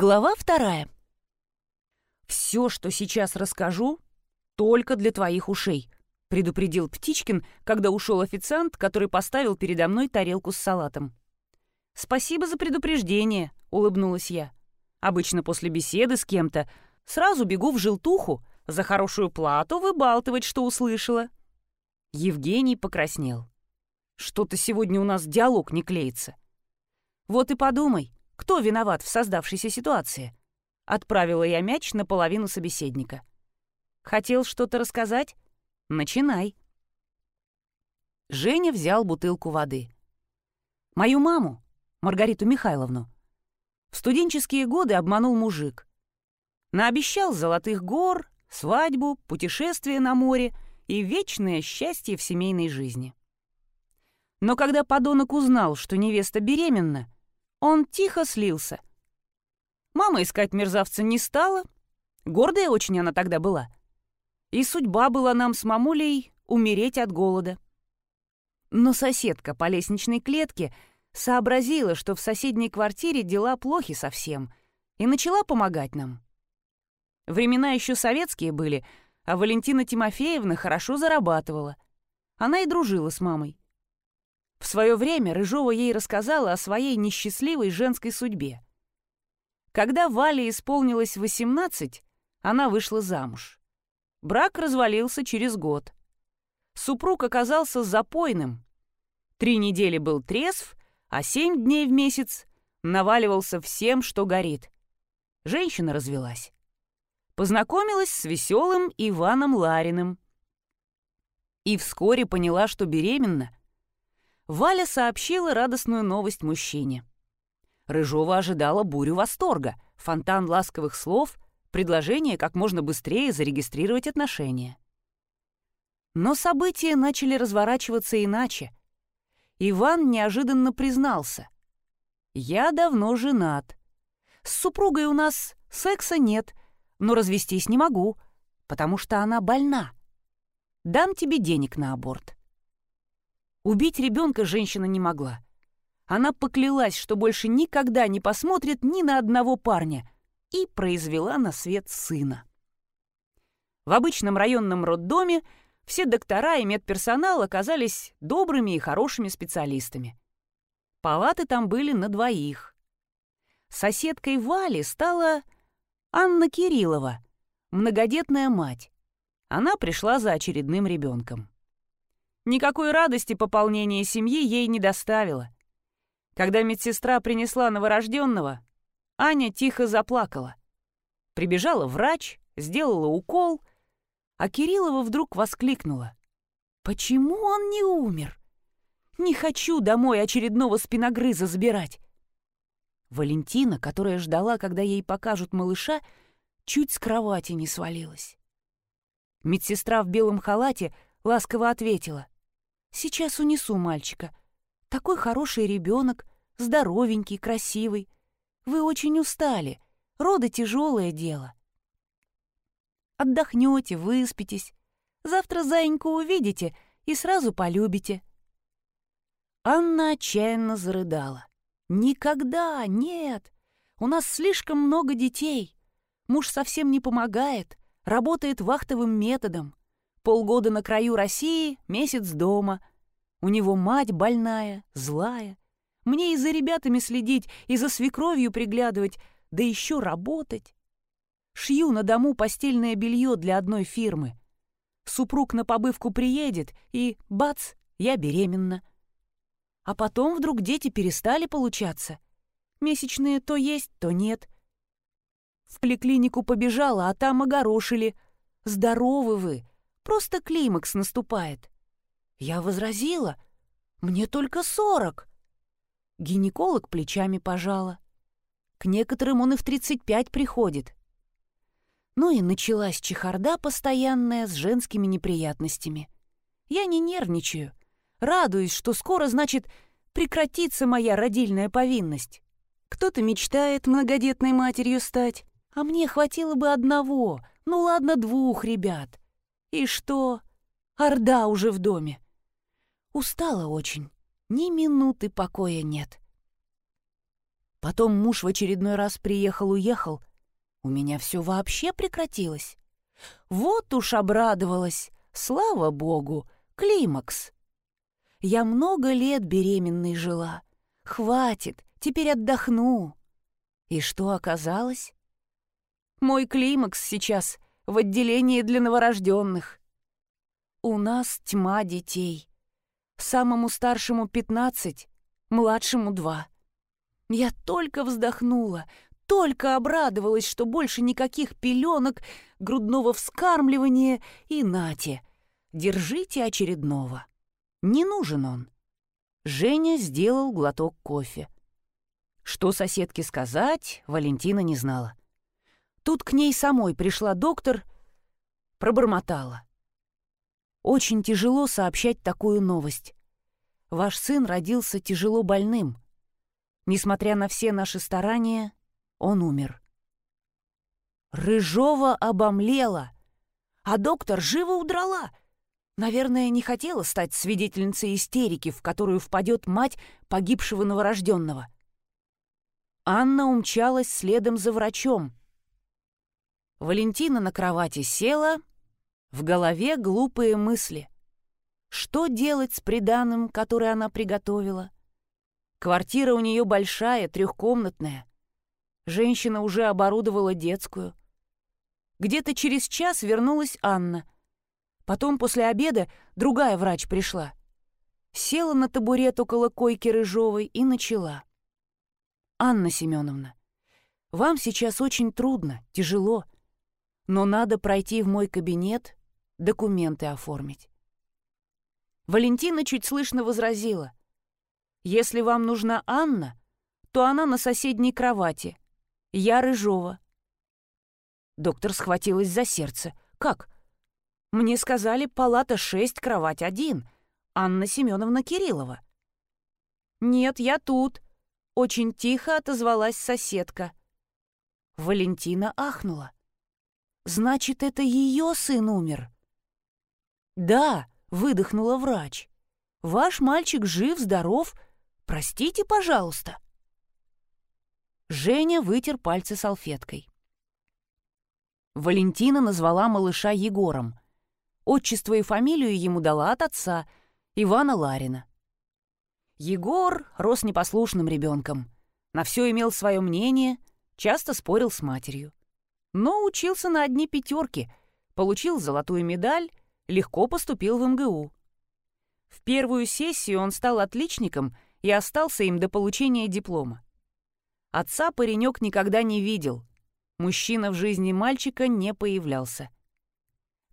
Глава вторая. «Все, что сейчас расскажу, только для твоих ушей», — предупредил Птичкин, когда ушел официант, который поставил передо мной тарелку с салатом. «Спасибо за предупреждение», — улыбнулась я. «Обычно после беседы с кем-то сразу бегу в желтуху, за хорошую плату выбалтывать, что услышала». Евгений покраснел. «Что-то сегодня у нас диалог не клеится». «Вот и подумай, кто виноват в создавшейся ситуации?» Отправила я мяч наполовину собеседника. «Хотел что-то рассказать? Начинай». Женя взял бутылку воды. Мою маму, Маргариту Михайловну, в студенческие годы обманул мужик. Наобещал золотых гор, свадьбу, путешествие на море и вечное счастье в семейной жизни. Но когда подонок узнал, что невеста беременна, он тихо слился. Мама искать мерзавца не стала. Гордая очень она тогда была. И судьба была нам с мамулей умереть от голода. Но соседка по лестничной клетке сообразила, что в соседней квартире дела плохи совсем, и начала помогать нам. Времена еще советские были, а Валентина Тимофеевна хорошо зарабатывала. Она и дружила с мамой. В свое время Рыжова ей рассказала о своей несчастливой женской судьбе. Когда Вале исполнилось 18, она вышла замуж. Брак развалился через год. Супруг оказался запойным. Три недели был трезв, а семь дней в месяц наваливался всем, что горит. Женщина развелась. Познакомилась с веселым Иваном Лариным. И вскоре поняла, что беременна, Валя сообщила радостную новость мужчине. Рыжова ожидала бурю восторга, фонтан ласковых слов, предложение как можно быстрее зарегистрировать отношения. Но события начали разворачиваться иначе. Иван неожиданно признался. «Я давно женат. С супругой у нас секса нет, но развестись не могу, потому что она больна. Дам тебе денег на аборт». Убить ребенка женщина не могла. Она поклялась, что больше никогда не посмотрит ни на одного парня, и произвела на свет сына. В обычном районном роддоме все доктора и медперсонал оказались добрыми и хорошими специалистами. Палаты там были на двоих. Соседкой Вали стала Анна Кириллова, многодетная мать. Она пришла за очередным ребенком. Никакой радости пополнение семьи ей не доставило. Когда медсестра принесла новорожденного, Аня тихо заплакала. Прибежала врач, сделала укол, а Кириллова вдруг воскликнула. «Почему он не умер? Не хочу домой очередного спиногрыза забирать!» Валентина, которая ждала, когда ей покажут малыша, чуть с кровати не свалилась. Медсестра в белом халате ласково ответила. Сейчас унесу мальчика. Такой хороший ребенок, здоровенький, красивый. Вы очень устали. Роды тяжелое дело. Отдохнете, выспитесь. Завтра зайеньку увидите и сразу полюбите. Анна отчаянно зарыдала. «Никогда, нет! У нас слишком много детей. Муж совсем не помогает, работает вахтовым методом. Полгода на краю России, месяц дома. У него мать больная, злая. Мне и за ребятами следить, и за свекровью приглядывать, да еще работать. Шью на дому постельное белье для одной фирмы. Супруг на побывку приедет, и бац, я беременна. А потом вдруг дети перестали получаться. Месячные то есть, то нет. В поликлинику побежала, а там огорошили. Здоровы вы, Просто климакс наступает. Я возразила. Мне только сорок. Гинеколог плечами пожала. К некоторым он и в тридцать пять приходит. Ну и началась чехарда постоянная с женскими неприятностями. Я не нервничаю. Радуюсь, что скоро, значит, прекратится моя родильная повинность. Кто-то мечтает многодетной матерью стать, а мне хватило бы одного, ну ладно, двух ребят. И что? Орда уже в доме. Устала очень. Ни минуты покоя нет. Потом муж в очередной раз приехал-уехал. У меня все вообще прекратилось. Вот уж обрадовалась, слава богу, климакс. Я много лет беременной жила. Хватит, теперь отдохну. И что оказалось? Мой климакс сейчас в отделении для новорожденных. У нас тьма детей. Самому старшему пятнадцать, младшему два. Я только вздохнула, только обрадовалась, что больше никаких пеленок, грудного вскармливания и нате. Держите очередного. Не нужен он. Женя сделал глоток кофе. Что соседке сказать, Валентина не знала. Тут к ней самой пришла доктор, пробормотала. Очень тяжело сообщать такую новость. Ваш сын родился тяжело больным. Несмотря на все наши старания, он умер. Рыжова обомлела, а доктор живо удрала. Наверное, не хотела стать свидетельницей истерики, в которую впадет мать погибшего новорожденного. Анна умчалась следом за врачом. Валентина на кровати села, в голове глупые мысли. Что делать с приданым, которое она приготовила? Квартира у нее большая, трехкомнатная. Женщина уже оборудовала детскую. Где-то через час вернулась Анна. Потом после обеда другая врач пришла. Села на табурет около койки Рыжовой и начала. «Анна Семеновна, вам сейчас очень трудно, тяжело, но надо пройти в мой кабинет, документы оформить». Валентина чуть слышно возразила. «Если вам нужна Анна, то она на соседней кровати, я Рыжова». Доктор схватилась за сердце. «Как?» «Мне сказали, палата 6, кровать 1. Анна Семеновна Кириллова». «Нет, я тут», — очень тихо отозвалась соседка. Валентина ахнула. «Значит, это ее сын умер?» «Да», — выдохнула врач. «Ваш мальчик жив, здоров. Простите, пожалуйста». Женя вытер пальцы салфеткой. Валентина назвала малыша Егором. Отчество и фамилию ему дала от отца, Ивана Ларина. Егор рос непослушным ребенком, на все имел свое мнение, часто спорил с матерью. Но учился на одни пятерки, получил золотую медаль, легко поступил в МГУ. В первую сессию он стал отличником и остался им до получения диплома. Отца паренек никогда не видел. Мужчина в жизни мальчика не появлялся.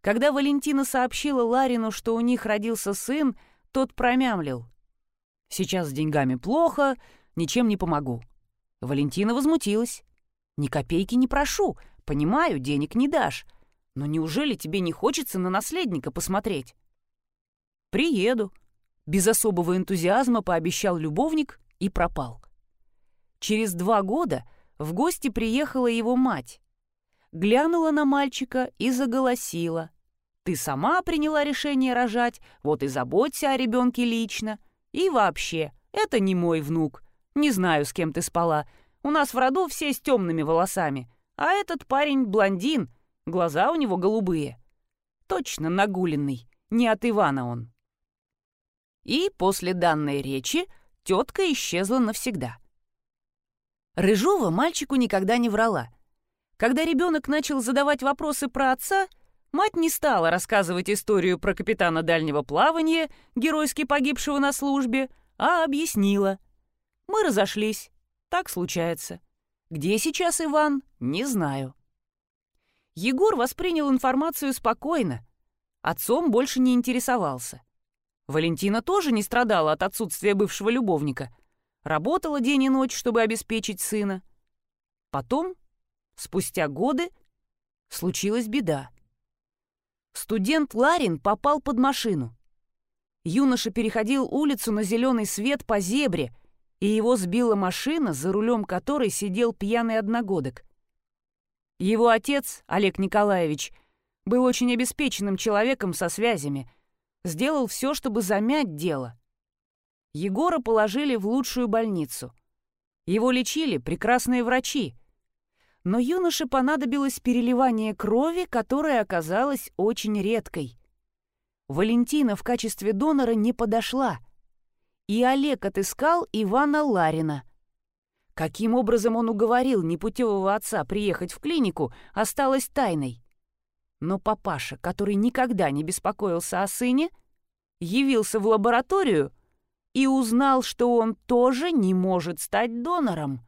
Когда Валентина сообщила Ларину, что у них родился сын, тот промямлил. «Сейчас с деньгами плохо, ничем не помогу». Валентина возмутилась. «Ни копейки не прошу, понимаю, денег не дашь. Но неужели тебе не хочется на наследника посмотреть?» «Приеду», — без особого энтузиазма пообещал любовник и пропал. Через два года в гости приехала его мать. Глянула на мальчика и заголосила. «Ты сама приняла решение рожать, вот и заботься о ребенке лично. И вообще, это не мой внук. Не знаю, с кем ты спала. У нас в роду все с темными волосами. А этот парень блондин, глаза у него голубые. Точно нагуленный, не от Ивана он». И после данной речи тетка исчезла навсегда. Рыжова мальчику никогда не врала. Когда ребенок начал задавать вопросы про отца, мать не стала рассказывать историю про капитана дальнего плавания, геройски погибшего на службе, а объяснила. Мы разошлись. Так случается. Где сейчас Иван, не знаю. Егор воспринял информацию спокойно. Отцом больше не интересовался. Валентина тоже не страдала от отсутствия бывшего любовника — Работала день и ночь, чтобы обеспечить сына. Потом, спустя годы, случилась беда. Студент Ларин попал под машину. Юноша переходил улицу на зеленый свет по зебре, и его сбила машина, за рулем которой сидел пьяный одногодок. Его отец, Олег Николаевич, был очень обеспеченным человеком со связями, сделал все, чтобы замять дело — Егора положили в лучшую больницу. Его лечили прекрасные врачи. Но юноше понадобилось переливание крови, которое оказалось очень редкой. Валентина в качестве донора не подошла. И Олег отыскал Ивана Ларина. Каким образом он уговорил непутевого отца приехать в клинику, осталось тайной. Но папаша, который никогда не беспокоился о сыне, явился в лабораторию и узнал, что он тоже не может стать донором.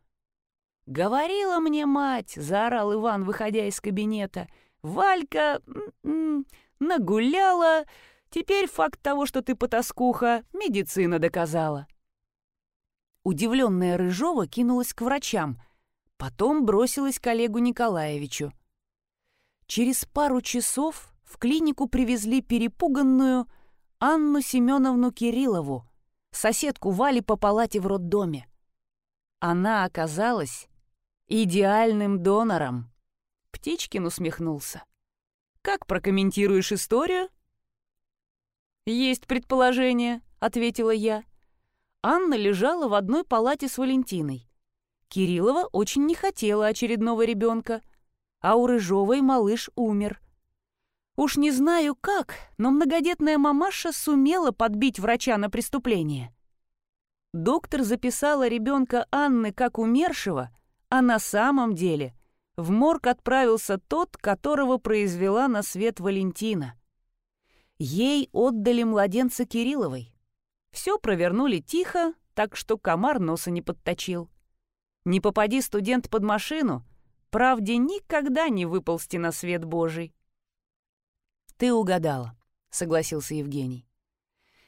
«Говорила мне мать», — заорал Иван, выходя из кабинета, — «Валька м-м, нагуляла, теперь факт того, что ты потаскуха, медицина доказала». Удивленная Рыжова кинулась к врачам, потом бросилась к Олегу Николаевичу. Через пару часов в клинику привезли перепуганную Анну Семеновну Кириллову, соседку Вали по палате в роддоме. Она оказалась идеальным донором. Птичкин усмехнулся. «Как прокомментируешь историю?» «Есть предположение», — ответила я. Анна лежала в одной палате с Валентиной. Кириллова очень не хотела очередного ребенка — а у Рыжовой малыш умер. Уж не знаю как, но многодетная мамаша сумела подбить врача на преступление. Доктор записала ребенка Анны как умершего, а на самом деле в морг отправился тот, которого произвела на свет Валентина. Ей отдали младенца Кирилловой. Все провернули тихо, так что комар носа не подточил. Не попади студент под машину — правде никогда не выползти на свет Божий. «Ты угадала», — согласился Евгений.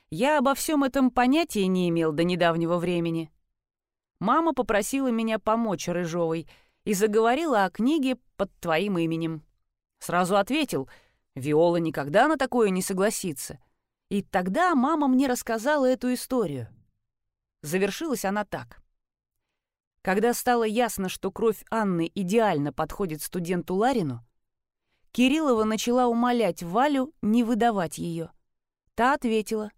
«Я обо всем этом понятия не имел до недавнего времени. Мама попросила меня помочь Рыжовой и заговорила о книге под твоим именем. Сразу ответил, Виола никогда на такое не согласится. И тогда мама мне рассказала эту историю. Завершилась она так. Когда стало ясно, что кровь Анны идеально подходит студенту Ларину, Кириллова начала умолять Валю не выдавать ее. Та ответила,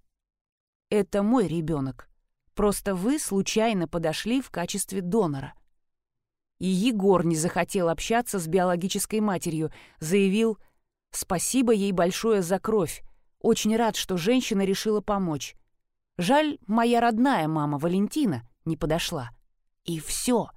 «Это мой ребенок. Просто вы случайно подошли в качестве донора». И Егор не захотел общаться с биологической матерью, заявил, «Спасибо ей большое за кровь. Очень рад, что женщина решила помочь. Жаль, моя родная мама Валентина не подошла». И все.